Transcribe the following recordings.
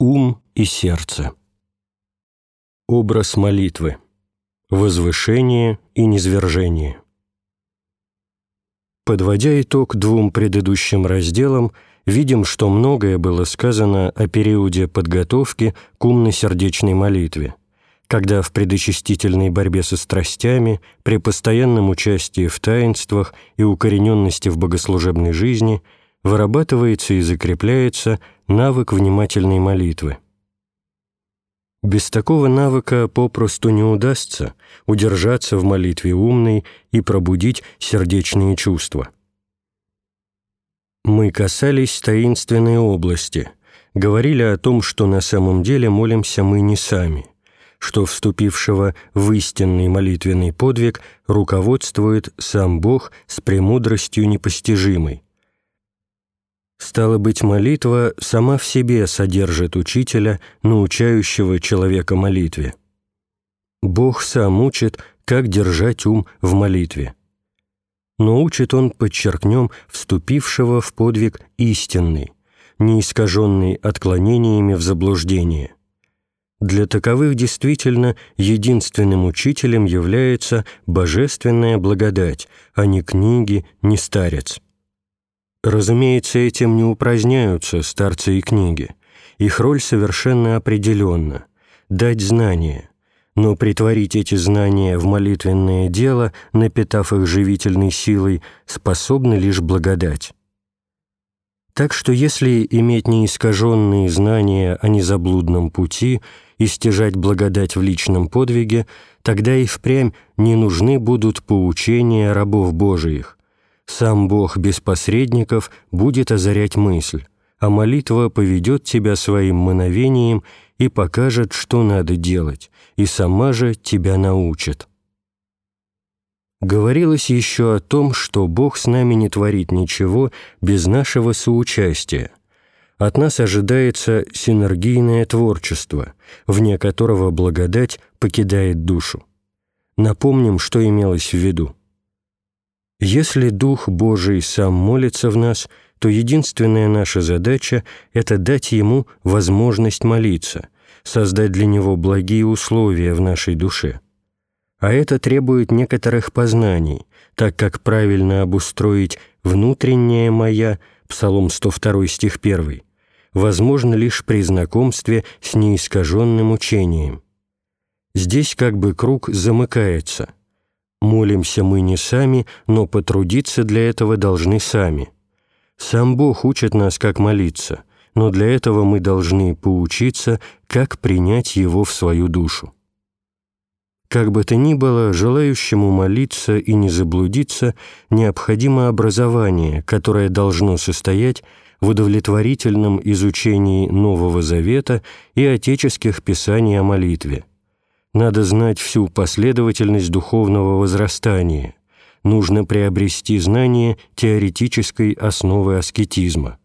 Ум и сердце. Образ молитвы. Возвышение и низвержение. Подводя итог двум предыдущим разделам, видим, что многое было сказано о периоде подготовки к умно-сердечной молитве, когда в предочистительной борьбе со страстями, при постоянном участии в таинствах и укорененности в богослужебной жизни – вырабатывается и закрепляется навык внимательной молитвы. Без такого навыка попросту не удастся удержаться в молитве умной и пробудить сердечные чувства. Мы касались таинственной области, говорили о том, что на самом деле молимся мы не сами, что вступившего в истинный молитвенный подвиг руководствует сам Бог с премудростью непостижимой, Стало быть, молитва сама в себе содержит учителя, научающего человека молитве. Бог сам учит, как держать ум в молитве. Но учит он, подчеркнем, вступившего в подвиг истинный, не искаженный отклонениями в заблуждение. Для таковых действительно единственным учителем является божественная благодать, а не книги, не старец. Разумеется, этим не упраздняются старцы и книги. Их роль совершенно определенна – дать знания, но притворить эти знания в молитвенное дело, напитав их живительной силой, способны лишь благодать. Так что если иметь неискаженные знания о незаблудном пути и стяжать благодать в личном подвиге, тогда и впрямь не нужны будут поучения рабов Божиих, сам Бог без посредников будет озарять мысль, а молитва поведет тебя своим мановением и покажет, что надо делать, и сама же тебя научит. Говорилось еще о том, что Бог с нами не творит ничего без нашего соучастия. От нас ожидается синергийное творчество, вне которого благодать покидает душу. Напомним, что имелось в виду. Если Дух Божий сам молится в нас, то единственная наша задача – это дать Ему возможность молиться, создать для Него благие условия в нашей душе. А это требует некоторых познаний, так как правильно обустроить «внутренняя моя» Псалом 102 стих 1 возможно лишь при знакомстве с неискаженным учением. Здесь как бы круг замыкается – Молимся мы не сами, но потрудиться для этого должны сами. Сам Бог учит нас, как молиться, но для этого мы должны поучиться, как принять Его в свою душу. Как бы то ни было, желающему молиться и не заблудиться необходимо образование, которое должно состоять в удовлетворительном изучении Нового Завета и отеческих писаний о молитве – надо знать всю последовательность духовного возрастания. Нужно приобрести знание теоретической основы аскетизма.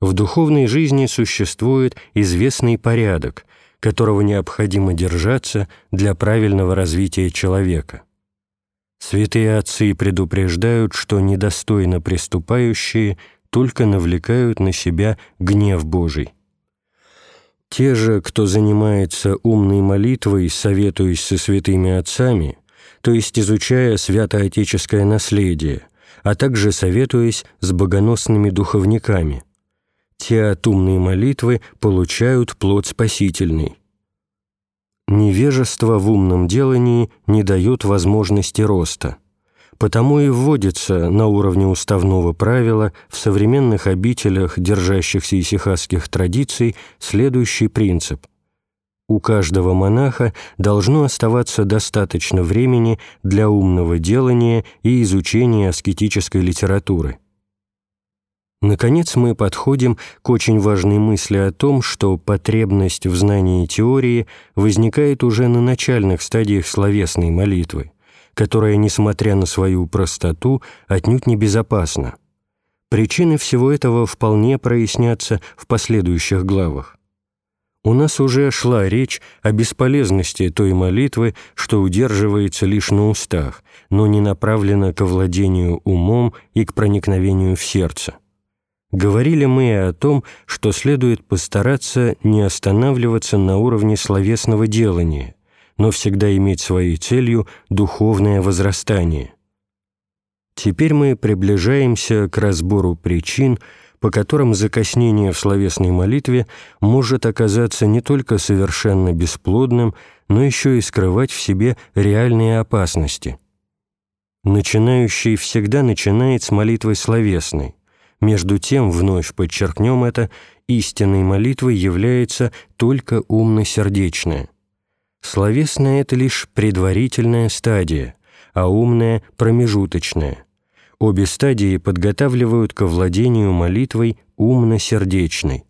В духовной жизни существует известный порядок, которого необходимо держаться для правильного развития человека. Святые отцы предупреждают, что недостойно приступающие только навлекают на себя гнев Божий. Те же, кто занимается умной молитвой, советуясь со святыми отцами, то есть изучая святоотеческое наследие, а также советуясь с богоносными духовниками, те от умной молитвы получают плод спасительный. Невежество в умном делании не дает возможности роста – Потому и вводится на уровне уставного правила в современных обителях, держащихся исихасских традиций, следующий принцип. У каждого монаха должно оставаться достаточно времени для умного делания и изучения аскетической литературы. Наконец мы подходим к очень важной мысли о том, что потребность в знании теории возникает уже на начальных стадиях словесной молитвы которая, несмотря на свою простоту, отнюдь не безопасна. Причины всего этого вполне прояснятся в последующих главах. У нас уже шла речь о бесполезности той молитвы, что удерживается лишь на устах, но не направлена к овладению умом и к проникновению в сердце. Говорили мы и о том, что следует постараться не останавливаться на уровне словесного делания, но всегда иметь своей целью духовное возрастание. Теперь мы приближаемся к разбору причин, по которым закоснение в словесной молитве может оказаться не только совершенно бесплодным, но еще и скрывать в себе реальные опасности. Начинающий всегда начинает с молитвы словесной. Между тем, вновь подчеркнем это, истинной молитвой является только умно-сердечная. Словесная – это лишь предварительная стадия, а умная – промежуточная. Обе стадии подготавливают к владению молитвой умно-сердечной.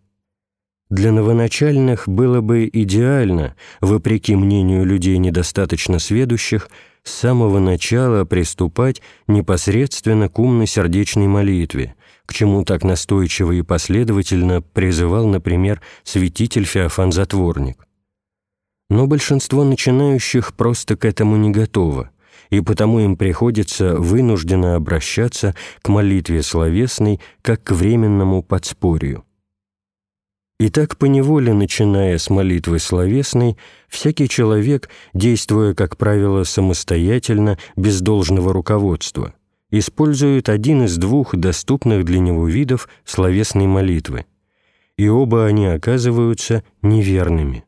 Для новоначальных было бы идеально, вопреки мнению людей недостаточно сведущих, с самого начала приступать непосредственно к умно-сердечной молитве, к чему так настойчиво и последовательно призывал, например, святитель Феофан Затворник. Но большинство начинающих просто к этому не готово и потому им приходится вынужденно обращаться к молитве словесной как к временному подспорью. Итак, поневоле, начиная с молитвы словесной, всякий человек, действуя, как правило, самостоятельно, без должного руководства, использует один из двух доступных для него видов словесной молитвы, и оба они оказываются неверными.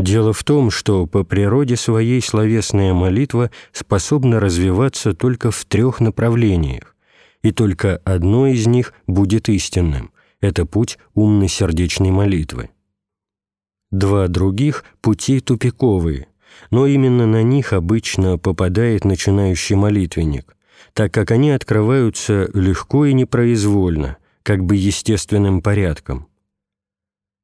Дело в том, что по природе своей словесная молитва способна развиваться только в трех направлениях, и только одно из них будет истинным – это путь умной сердечной молитвы. Два других – пути тупиковые, но именно на них обычно попадает начинающий молитвенник, так как они открываются легко и непроизвольно, как бы естественным порядком.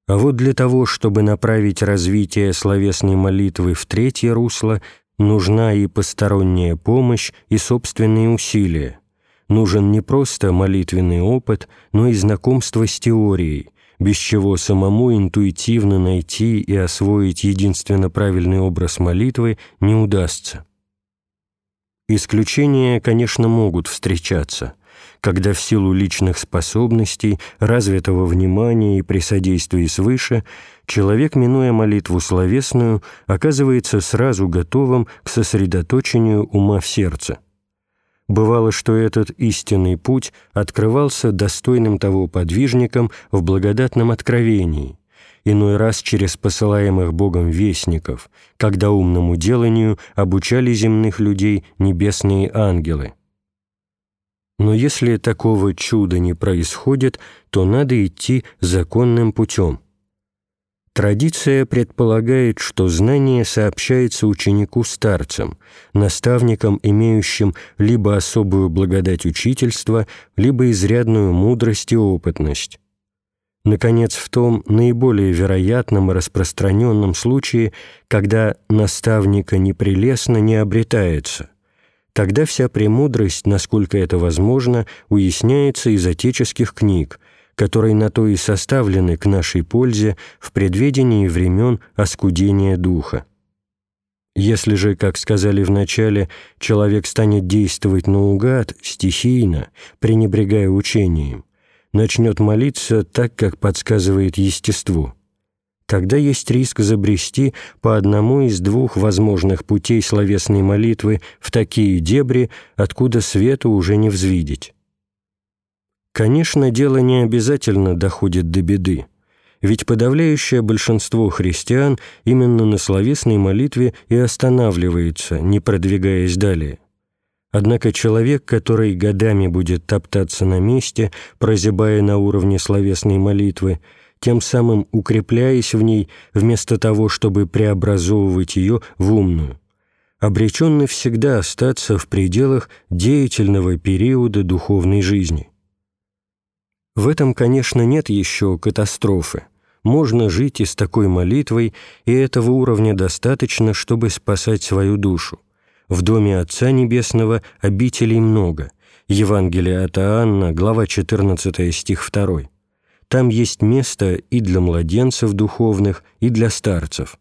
А вот для того, чтобы направить развитие словесной молитвы в третье русло, нужна и посторонняя помощь, и собственные усилия. Нужен не просто молитвенный опыт, но и знакомство с теорией, без чего самому интуитивно найти и освоить единственно правильный образ молитвы не удастся. Исключения, конечно, могут встречаться – когда в силу личных способностей, развитого внимания и при содействии свыше человек, минуя молитву словесную, оказывается сразу готовым к сосредоточению ума в сердце. Бывало, что этот истинный путь открывался достойным того подвижникам в благодатном откровении, иной раз через посылаемых Богом вестников, когда умному деланию обучали земных людей небесные ангелы. Но если такого чуда не происходит, то надо идти законным путем. Традиция предполагает, что знание сообщается ученику старцам, наставникам, имеющим либо особую благодать учительства, либо изрядную мудрость и опытность. Наконец, в том наиболее вероятном и распространенном случае, когда наставника непрелестно не обретается – Тогда вся премудрость, насколько это возможно, уясняется из отеческих книг, которые на то и составлены к нашей пользе в предведении времен оскудения духа. Если же, как сказали в начале, человек станет действовать наугад, стихийно, пренебрегая учением, начнет молиться так, как подсказывает естество – тогда есть риск забрести по одному из двух возможных путей словесной молитвы в такие дебри, откуда свету уже не взвидеть. Конечно, дело не обязательно доходит до беды, ведь подавляющее большинство христиан именно на словесной молитве и останавливается, не продвигаясь далее. Однако человек, который годами будет топтаться на месте, прозябая на уровне словесной молитвы, тем самым укрепляясь в ней, вместо того, чтобы преобразовывать ее в умную, обречен всегда остаться в пределах деятельного периода духовной жизни. В этом, конечно, нет еще катастрофы. Можно жить и с такой молитвой, и этого уровня достаточно, чтобы спасать свою душу. В доме Отца Небесного обителей много. Евангелие от Иоанна, глава 14, стих 2. Там есть место и для младенцев духовных, и для старцев.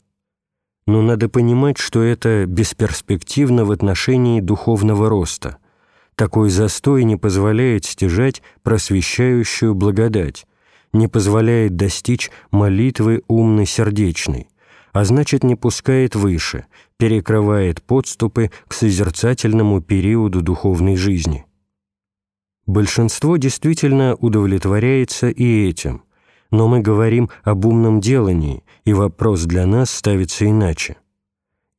Но надо понимать, что это бесперспективно в отношении духовного роста. Такой застой не позволяет стяжать просвещающую благодать, не позволяет достичь молитвы умно-сердечной, а значит не пускает выше, перекрывает подступы к созерцательному периоду духовной жизни. Большинство действительно удовлетворяется и этим, но мы говорим об умном делании, и вопрос для нас ставится иначе.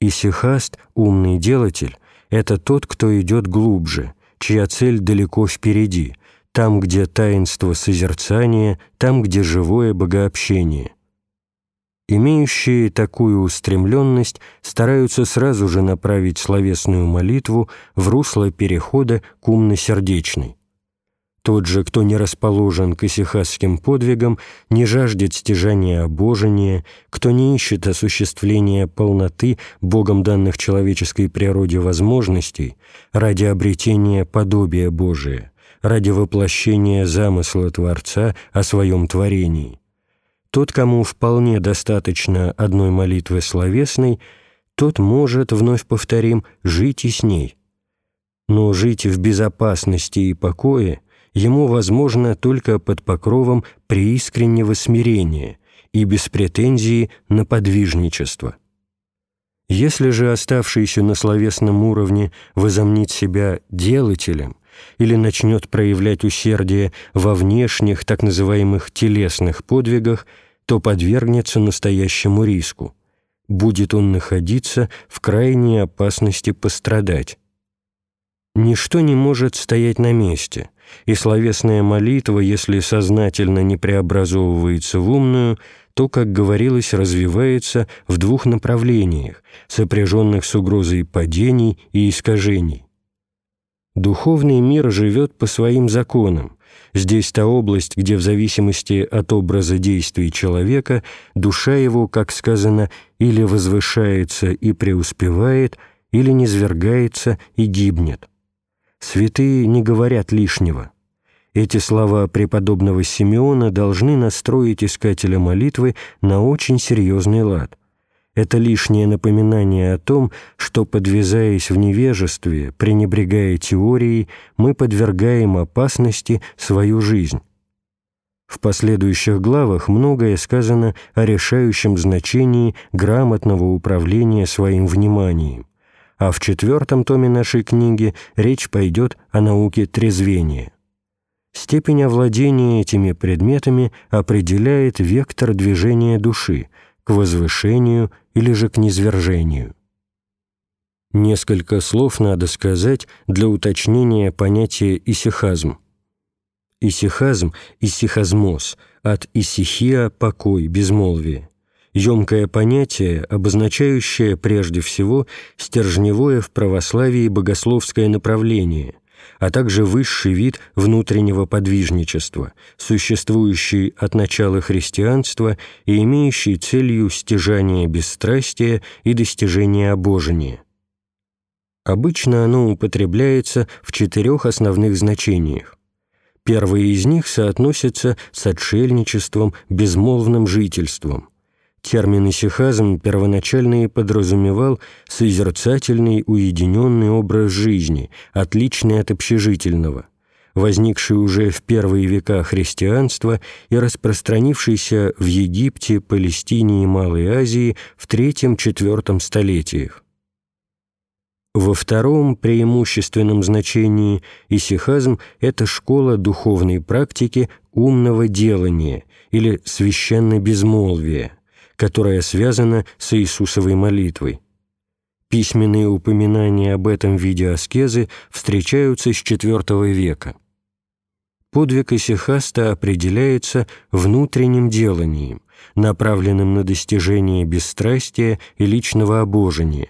Исихаст, умный делатель, это тот, кто идет глубже, чья цель далеко впереди, там, где таинство созерцания, там, где живое богообщение. Имеющие такую устремленность стараются сразу же направить словесную молитву в русло перехода к умно-сердечной. Тот же, кто не расположен к исихасским подвигам, не жаждет стяжания обожения, кто не ищет осуществления полноты Богом данных человеческой природе возможностей ради обретения подобия Божия, ради воплощения замысла Творца о своем творении – тот, кому вполне достаточно одной молитвы словесной, тот может, вновь повторим, жить и с ней. Но жить в безопасности и покое ему возможно только под покровом преискреннего смирения и без претензии на подвижничество. Если же оставшийся на словесном уровне возомнит себя делателем или начнет проявлять усердие во внешних, так называемых телесных подвигах – то подвергнется настоящему риску. Будет он находиться в крайней опасности пострадать. Ничто не может стоять на месте, и словесная молитва, если сознательно не преобразовывается в умную, то, как говорилось, развивается в двух направлениях, сопряженных с угрозой падений и искажений. Духовный мир живет по своим законам, Здесь та область, где в зависимости от образа действий человека душа его, как сказано, или возвышается и преуспевает, или низвергается и гибнет. Святые не говорят лишнего. Эти слова преподобного Симеона должны настроить искателя молитвы на очень серьезный лад – это лишнее напоминание о том, что, подвязаясь в невежестве, пренебрегая теорией, мы подвергаем опасности свою жизнь. В последующих главах многое сказано о решающем значении грамотного управления своим вниманием, а в четвертом томе нашей книги речь пойдет о науке трезвения. Степень овладения этими предметами определяет вектор движения души к возвышению или же к низвержению. Несколько слов надо сказать для уточнения понятия исихазм. Исихазм – исихазмос, от исихия – покой, безмолвие. Емкое понятие, обозначающее прежде всего стержневое в православии богословское направление – а также высший вид внутреннего подвижничества, существующий от начала христианства и имеющий целью стяжания бесстрастия и достижения обожения. Обычно оно употребляется в четырех основных значениях. Первое из них соотносится с отшельничеством, безмолвным жительством – Термин «исихазм» первоначально и подразумевал созерцательный уединенный образ жизни, отличный от общежительного, возникший уже в первые века христианства и распространившийся в Египте, Палестине и Малой Азии в III-IV столетиях. Во втором преимущественном значении исихазм – это школа духовной практики умного делания или священной безмолвия, которая связана с Иисусовой молитвой. Письменные упоминания об этом виде аскезы встречаются с IV века. Подвиг исихаста определяется внутренним деланием, направленным на достижение бесстрастия и личного обожения,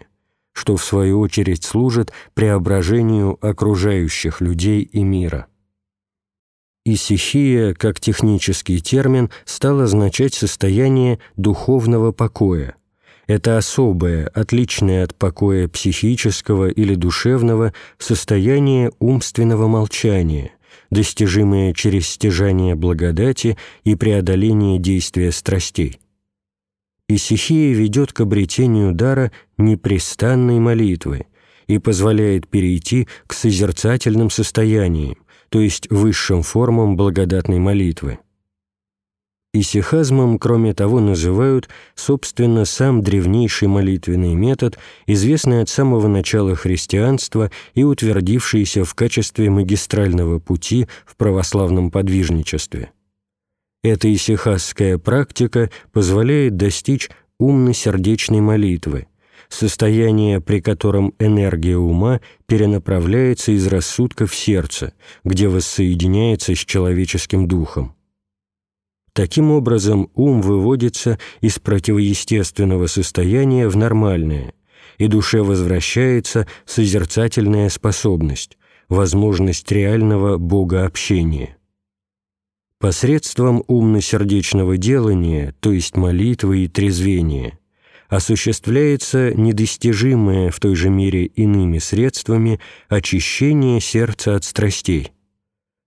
что в свою очередь служит преображению окружающих людей и мира. Исихия, как технический термин, стал означать состояние духовного покоя. Это особое, отличное от покоя психического или душевного, состояние умственного молчания, достижимое через стяжание благодати и преодоление действия страстей. Исихия ведет к обретению дара непрестанной молитвы, и позволяет перейти к созерцательным состояниям, то есть высшим формам благодатной молитвы. Исихазмом, кроме того, называют, собственно, сам древнейший молитвенный метод, известный от самого начала христианства и утвердившийся в качестве магистрального пути в православном подвижничестве. Эта исихазская практика позволяет достичь умно-сердечной молитвы, состояние, при котором энергия ума перенаправляется из рассудка в сердце, где воссоединяется с человеческим духом. Таким образом, ум выводится из противоестественного состояния в нормальное, и душе возвращается созерцательная способность, возможность реального богообщения. Посредством умно-сердечного делания, то есть молитвы и трезвения, осуществляется недостижимое в той же мере иными средствами очищение сердца от страстей,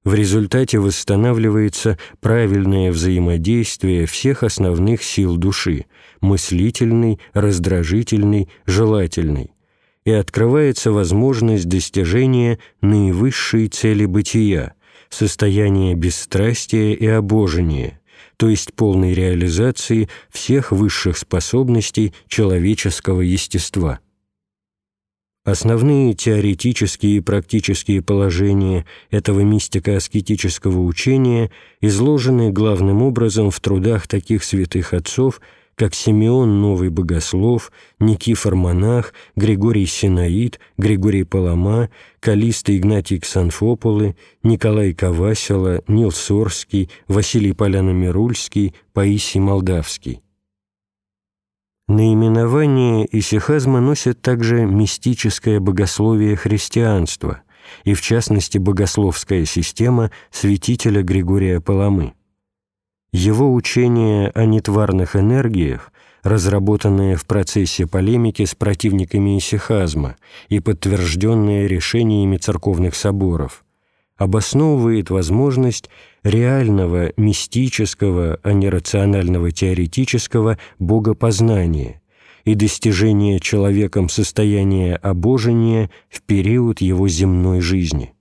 в результате восстанавливается правильное взаимодействие всех основных сил души – мыслительный, раздражительный, желательный – и открывается возможность достижения наивысшей цели бытия – состояния бесстрастия и обожения, то есть полной реализации всех высших способностей человеческого естества. Основные теоретические и практические положения этого мистико-аскетического учения изложены главным образом в трудах таких святых отцов, как Симеон Новый Богослов, Никифор Монах, Григорий Синаид, Григорий Палама, Калиста Игнатий Ксанфополы, Николай Кавасила, Нил Сорский, Василий Поляно-Мирульский, Паисий Молдавский. Наименование исихазма носит также мистическое богословие христианства и, в частности, богословская система святителя Григория Паламы. Его учение о нетварных энергиях, разработанное в процессе полемики с противниками исихазма и подтвержденное решениями церковных соборов – обосновывает возможность реального мистического, а не рационального теоретического богопознания и достижения человеком состояния обожения в период его земной жизни.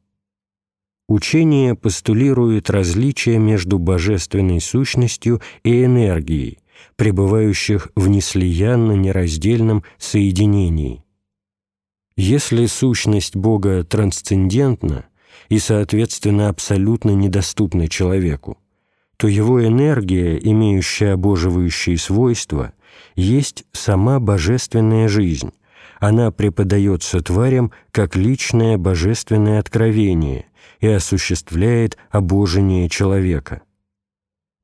Учение постулирует различие между божественной сущностью и энергией, пребывающих в неслиянно-нераздельном соединении. Если сущность Бога трансцендентна, и, соответственно, абсолютно недоступны человеку, то его энергия, имеющая обоживающие свойства, есть сама божественная жизнь. Она преподается тварям как личное божественное откровение и осуществляет обожение человека.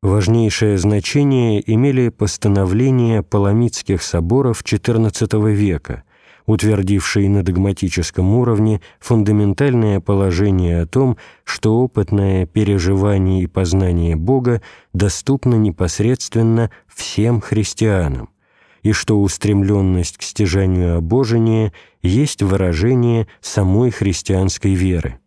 Важнейшее значение имели постановления паламитских соборов XIV века – утвердивший на догматическом уровне фундаментальное положение о том, что опытное переживание и познание Бога доступно непосредственно всем христианам, и что устремленность к стяжанию обожения есть выражение самой христианской веры.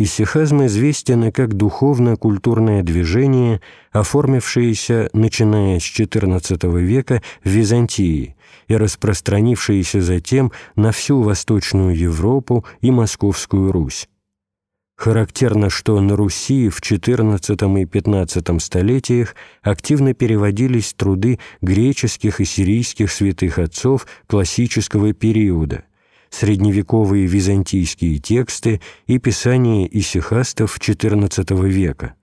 Исихазм известен как духовно-культурное движение, оформившееся, начиная с XIV века в Византии и распространившееся затем на всю Восточную Европу и Московскую Русь. Характерно, что на Руси в XIV и XV столетиях активно переводились труды греческих и сирийских святых отцов классического периода, средневековые византийские тексты и писания исихастов XIV века.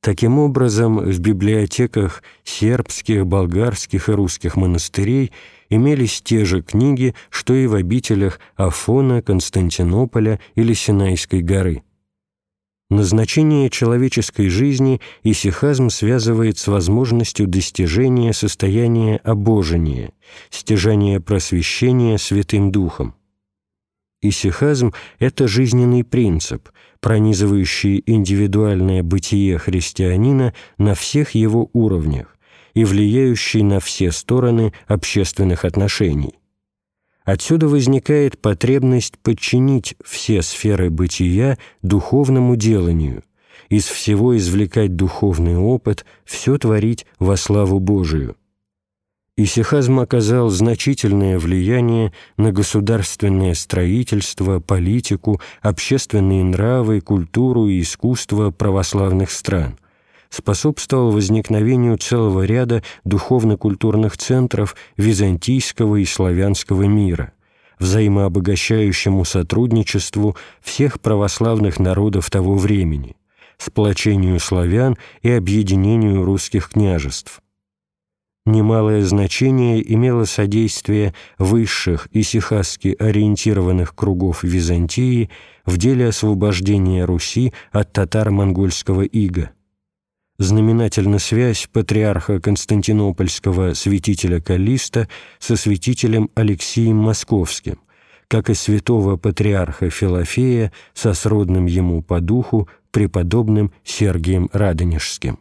Таким образом, в библиотеках сербских, болгарских и русских монастырей имелись те же книги, что и в обителях Афона, Константинополя или Синайской горы. Назначение человеческой жизни исихазм связывает с возможностью достижения состояния обожения, стяжания просвещения Святым Духом. Исихазм – это жизненный принцип, пронизывающий индивидуальное бытие христианина на всех его уровнях и влияющий на все стороны общественных отношений. Отсюда возникает потребность подчинить все сферы бытия духовному деланию, из всего извлекать духовный опыт, все творить во славу Божию. Исихазм оказал значительное влияние на государственное строительство, политику, общественные нравы, культуру и искусство православных стран, способствовал возникновению целого ряда духовно-культурных центров византийского и славянского мира, взаимообогащающему сотрудничеству всех православных народов того времени, сплочению славян и объединению русских княжеств Немалое значение имело содействие высших и сихасски ориентированных кругов Византии в деле освобождения Руси от татаро-монгольского ига. Знаменательна связь патриарха Константинопольского святителя Калиста со святителем Алексием Московским, как и святого патриарха Филофея со сродным ему по духу преподобным Сергием Радонежским.